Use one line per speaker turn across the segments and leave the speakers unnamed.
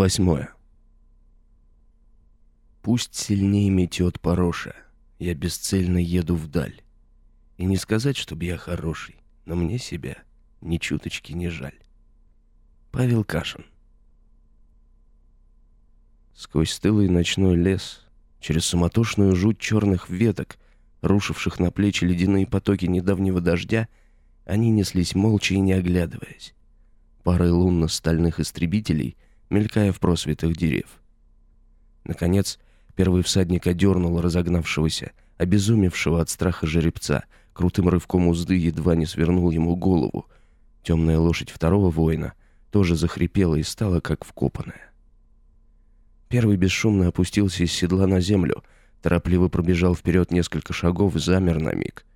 Восьмое. Пусть сильнее метет пороша, я бесцельно еду вдаль. И не сказать, чтобы я хороший, но мне себя ни чуточки не жаль. Павел Кашин. Сквозь стылый ночной лес, через суматошную жуть черных веток, рушивших на плечи ледяные потоки недавнего дождя, они неслись молча и не оглядываясь. Парой лунно-стальных истребителей — мелькая в просветах дерев. Наконец, первый всадник одернул разогнавшегося, обезумевшего от страха жеребца, крутым рывком узды едва не свернул ему голову. Темная лошадь второго воина тоже захрипела и стала как вкопанная. Первый бесшумно опустился из седла на землю, торопливо пробежал вперед несколько шагов, замер на миг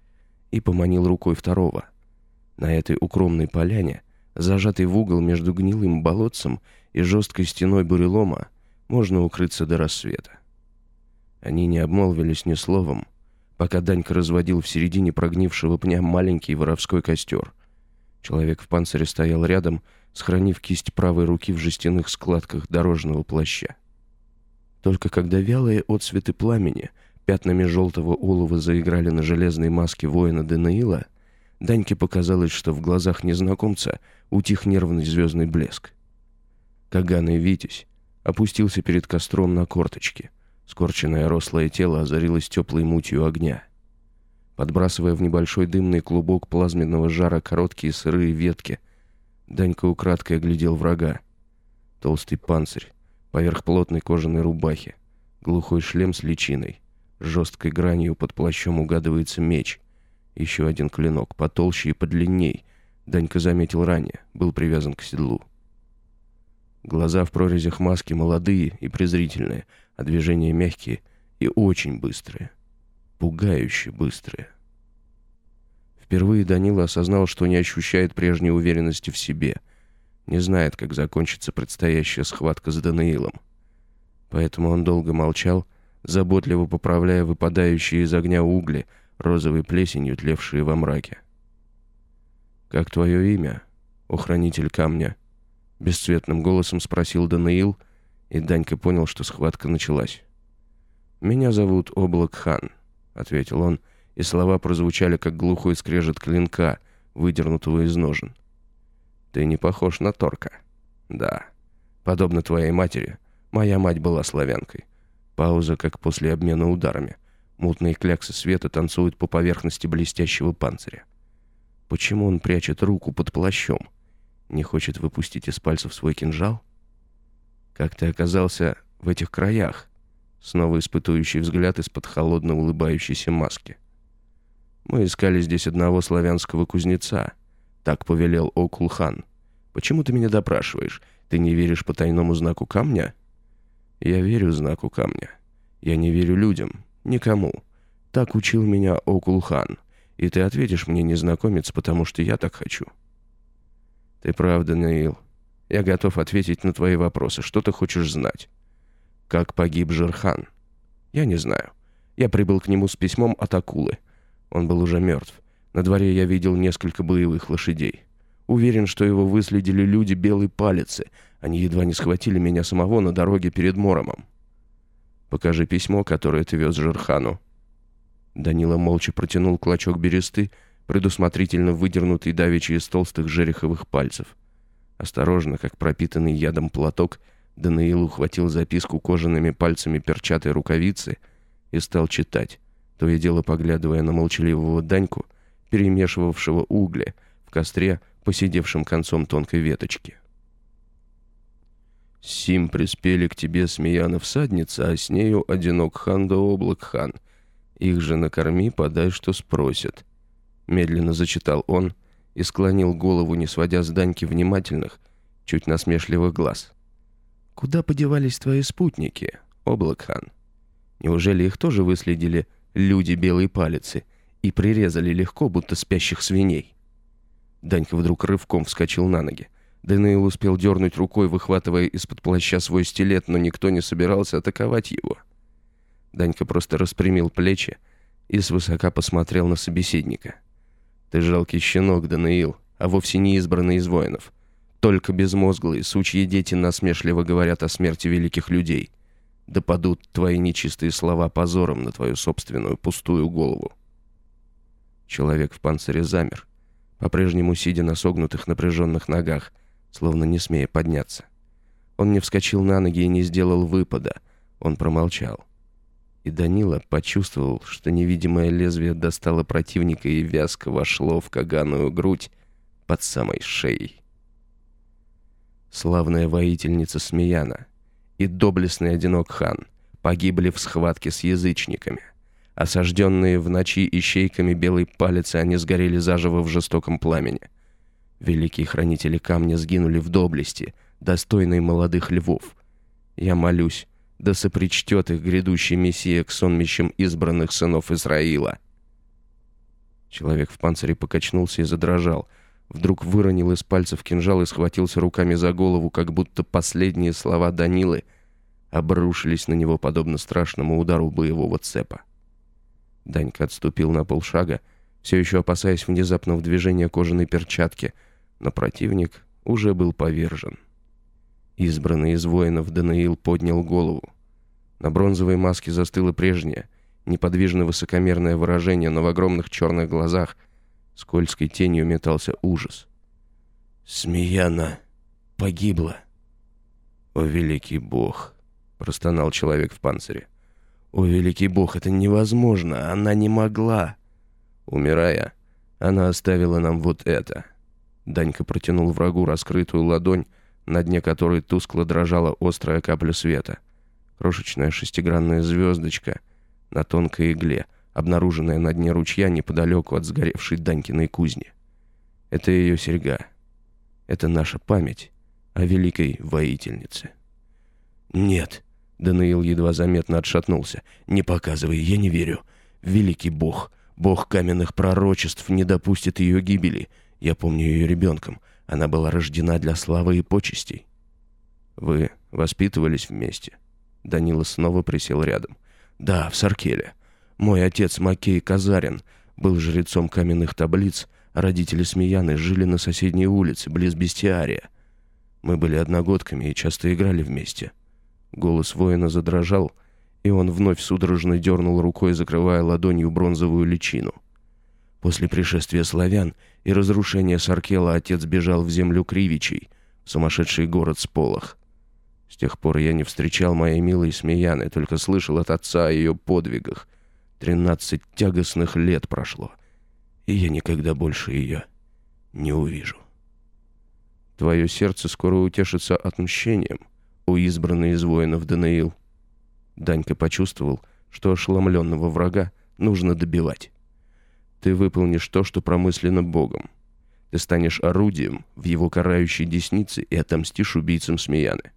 и поманил рукой второго. На этой укромной поляне, зажатый в угол между гнилым болотцем и жесткой стеной бурелома можно укрыться до рассвета. Они не обмолвились ни словом, пока Данька разводил в середине прогнившего пня маленький воровской костер. Человек в панцире стоял рядом, схранив кисть правой руки в жестяных складках дорожного плаща. Только когда вялые отсветы пламени пятнами желтого олова заиграли на железной маске воина Данаила, Даньке показалось, что в глазах незнакомца утих нервный звездный блеск. Каганый Витязь опустился перед костром на корточки. Скорченное рослое тело озарилось теплой мутью огня. Подбрасывая в небольшой дымный клубок плазменного жара короткие сырые ветки, Данька украдкой оглядел врага. Толстый панцирь, поверх плотной кожаной рубахи, глухой шлем с личиной, жесткой гранью под плащом угадывается меч. Еще один клинок, потолще и подлинней. Данька заметил ранее, был привязан к седлу. Глаза в прорезях маски молодые и презрительные, а движения мягкие и очень быстрые. Пугающе быстрые. Впервые Данила осознал, что не ощущает прежней уверенности в себе. Не знает, как закончится предстоящая схватка с Даниилом. Поэтому он долго молчал, заботливо поправляя выпадающие из огня угли, розовой плесенью тлевшие во мраке. «Как твое имя, о камня?» Бесцветным голосом спросил Даниил, и Данька понял, что схватка началась. «Меня зовут Облак Хан», — ответил он, и слова прозвучали, как глухой скрежет клинка, выдернутого из ножен. «Ты не похож на Торка». «Да. Подобно твоей матери, моя мать была славянкой». Пауза, как после обмена ударами. Мутные кляксы света танцуют по поверхности блестящего панциря. Почему он прячет руку под плащом? Не хочет выпустить из пальцев свой кинжал? Как ты оказался в этих краях? Снова испытующий взгляд из-под холодно улыбающейся маски. Мы искали здесь одного славянского кузнеца. Так повелел Окулхан. Почему ты меня допрашиваешь? Ты не веришь по тайному знаку камня? Я верю знаку камня. Я не верю людям. Никому. Так учил меня Окулхан. И ты ответишь мне, незнакомец, потому что я так хочу. «Ты прав, Даниил. Я готов ответить на твои вопросы. Что ты хочешь знать?» «Как погиб Жерхан?» «Я не знаю. Я прибыл к нему с письмом от акулы. Он был уже мертв. На дворе я видел несколько боевых лошадей. Уверен, что его выследили люди белой палицы. Они едва не схватили меня самого на дороге перед Моромом. Покажи письмо, которое ты вез Жерхану». Данила молча протянул клочок бересты, предусмотрительно выдернутый давеча из толстых жереховых пальцев. Осторожно, как пропитанный ядом платок, Даниил ухватил записку кожаными пальцами перчатой рукавицы и стал читать, то и дело поглядывая на молчаливого Даньку, перемешивавшего угли в костре, посидевшим концом тонкой веточки. «Сим приспели к тебе смеяна всадница, а с нею одинок хан да облак хан. Их же накорми, подай, что спросят». Медленно зачитал он и склонил голову, не сводя с Даньки внимательных, чуть насмешливых глаз. «Куда подевались твои спутники, Облакхан? Неужели их тоже выследили люди белой палицы и прирезали легко, будто спящих свиней?» Данька вдруг рывком вскочил на ноги. Даниил успел дернуть рукой, выхватывая из-под плаща свой стилет, но никто не собирался атаковать его. Данька просто распрямил плечи и свысока посмотрел на собеседника. Ты жалкий щенок, Даниил, а вовсе не избранный из воинов. Только безмозглые, сучьи дети насмешливо говорят о смерти великих людей. Да падут твои нечистые слова позором на твою собственную пустую голову. Человек в панцире замер, по-прежнему сидя на согнутых напряженных ногах, словно не смея подняться. Он не вскочил на ноги и не сделал выпада, он промолчал. И Данила почувствовал, что невидимое лезвие достало противника и вязко вошло в каганую грудь под самой шеей. Славная воительница Смеяна и доблестный одинок хан погибли в схватке с язычниками. Осажденные в ночи ищейками белой палицы, они сгорели заживо в жестоком пламени. Великие хранители камня сгинули в доблести, достойной молодых львов. Я молюсь, да сопричтет их грядущий Мессия к сонмищам избранных сынов Израила. Человек в панцире покачнулся и задрожал. Вдруг выронил из пальцев кинжал и схватился руками за голову, как будто последние слова Данилы обрушились на него подобно страшному удару боевого цепа. Данька отступил на полшага, все еще опасаясь внезапного движения кожаной перчатки, но противник уже был повержен. Избранный из воинов Данаил поднял голову. На бронзовой маске застыло прежнее, неподвижно высокомерное выражение, но в огромных черных глазах скользкой тенью метался ужас. «Смеяна погибла!» «О, великий бог!» — простонал человек в панцире. «О, великий бог, это невозможно! Она не могла!» Умирая, она оставила нам вот это. Данька протянул врагу раскрытую ладонь, на дне которой тускло дрожала острая капля света. Крошечная шестигранная звездочка на тонкой игле, обнаруженная на дне ручья неподалеку от сгоревшей Данькиной кузни. Это ее серьга. Это наша память о великой воительнице. «Нет», Даниил едва заметно отшатнулся. «Не показывай, я не верю. Великий бог, бог каменных пророчеств не допустит ее гибели. Я помню ее ребенком. Она была рождена для славы и почестей». «Вы воспитывались вместе?» Данила снова присел рядом. «Да, в Саркеле. Мой отец Макей Казарин был жрецом каменных таблиц, родители Смеяны жили на соседней улице, близ Бестиария. Мы были одногодками и часто играли вместе». Голос воина задрожал, и он вновь судорожно дернул рукой, закрывая ладонью бронзовую личину. После пришествия славян и разрушения Саркела отец бежал в землю Кривичей, в сумасшедший город Сполох. С тех пор я не встречал моей милой Смеяны, только слышал от отца о ее подвигах. Тринадцать тягостных лет прошло, и я никогда больше ее не увижу. Твое сердце скоро утешится отмщением — у избранной из воинов Данаил. Данька почувствовал, что ошеломленного врага нужно добивать. Ты выполнишь то, что промыслено Богом. Ты станешь орудием в его карающей деснице и отомстишь убийцам Смеяны.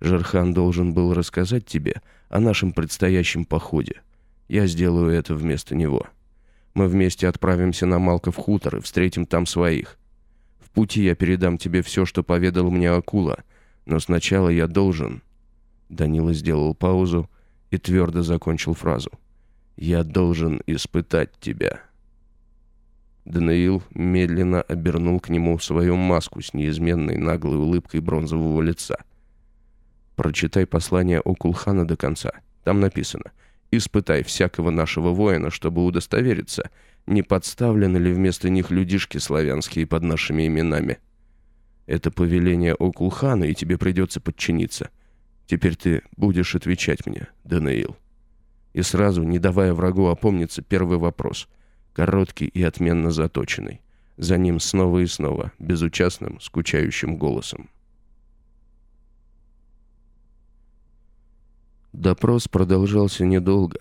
Жархан должен был рассказать тебе о нашем предстоящем походе. Я сделаю это вместо него. Мы вместе отправимся на Малков хутор и встретим там своих. В пути я передам тебе все, что поведал мне Акула — но сначала я должен...» Данила сделал паузу и твердо закончил фразу. «Я должен испытать тебя». Даниил медленно обернул к нему свою маску с неизменной наглой улыбкой бронзового лица. «Прочитай послание Окулхана до конца. Там написано «Испытай всякого нашего воина, чтобы удостовериться, не подставлены ли вместо них людишки славянские под нашими именами». Это повеление Окулхана, и тебе придется подчиниться. Теперь ты будешь отвечать мне, Данаил. И сразу, не давая врагу опомниться, первый вопрос. Короткий и отменно заточенный. За ним снова и снова, безучастным, скучающим голосом. Допрос продолжался недолго.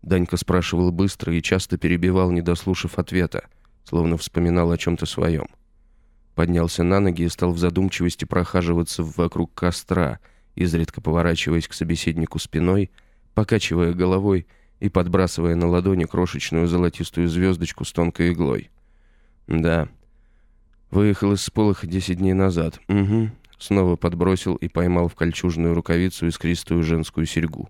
Данька спрашивал быстро и часто перебивал, не дослушав ответа, словно вспоминал о чем-то своем поднялся на ноги и стал в задумчивости прохаживаться вокруг костра, изредка поворачиваясь к собеседнику спиной, покачивая головой и подбрасывая на ладони крошечную золотистую звездочку с тонкой иглой. «Да. Выехал из Сполоха десять дней назад. Угу». Снова подбросил и поймал в кольчужную рукавицу искристую женскую серьгу.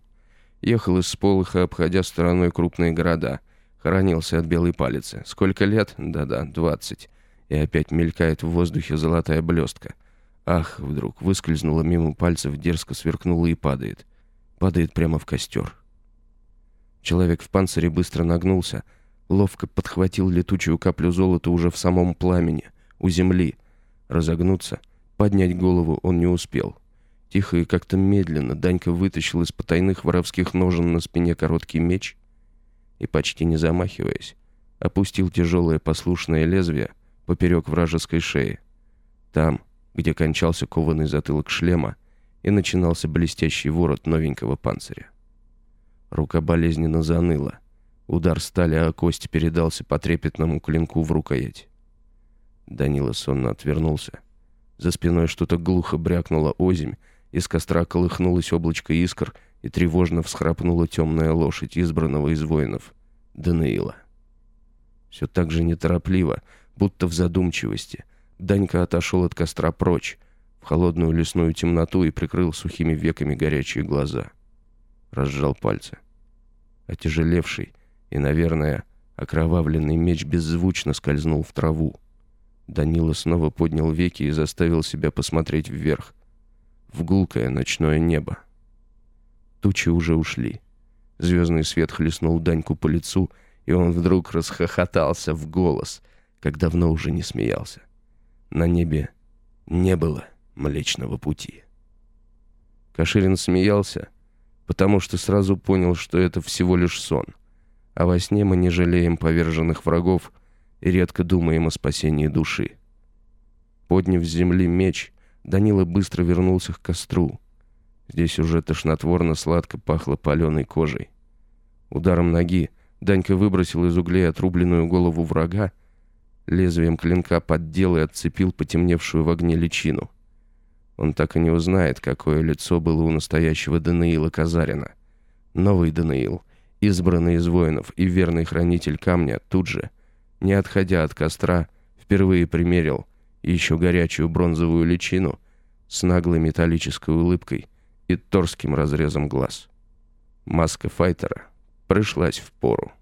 Ехал из Сполоха, обходя стороной крупные города. Хоронился от белой палицы. Сколько лет? Да-да, двадцать и опять мелькает в воздухе золотая блестка. Ах, вдруг выскользнула мимо пальцев, дерзко сверкнула и падает. Падает прямо в костер. Человек в панцире быстро нагнулся, ловко подхватил летучую каплю золота уже в самом пламени, у земли. Разогнуться, поднять голову он не успел. Тихо и как-то медленно Данька вытащил из потайных воровских ножен на спине короткий меч и, почти не замахиваясь, опустил тяжелое послушное лезвие поперек вражеской шеи. Там, где кончался кованый затылок шлема и начинался блестящий ворот новенького панциря. Рука болезненно заныла. Удар стали о кость передался по трепетному клинку в рукоять. Данила сонно отвернулся. За спиной что-то глухо брякнуло озимь, из костра колыхнулось облачко искр, и тревожно всхрапнула темная лошадь избранного из воинов, Даниила. Все так же неторопливо, будто в задумчивости, Данька отошел от костра прочь, в холодную лесную темноту и прикрыл сухими веками горячие глаза. Разжал пальцы. Отяжелевший и, наверное, окровавленный меч беззвучно скользнул в траву. Данила снова поднял веки и заставил себя посмотреть вверх, в гулкое ночное небо. Тучи уже ушли. Звездный свет хлестнул Даньку по лицу, и он вдруг расхохотался в голос, как давно уже не смеялся. На небе не было Млечного Пути. Каширин смеялся, потому что сразу понял, что это всего лишь сон, а во сне мы не жалеем поверженных врагов и редко думаем о спасении души. Подняв с земли меч, Данила быстро вернулся к костру. Здесь уже тошнотворно сладко пахло паленой кожей. Ударом ноги Данька выбросил из углей отрубленную голову врага, лезвием клинка поддел и отцепил потемневшую в огне личину. Он так и не узнает, какое лицо было у настоящего Даниила Казарина. Новый Даниил, избранный из воинов и верный хранитель камня, тут же, не отходя от костра, впервые примерил еще горячую бронзовую личину с наглой металлической улыбкой и торским разрезом глаз. Маска файтера пришлась в пору.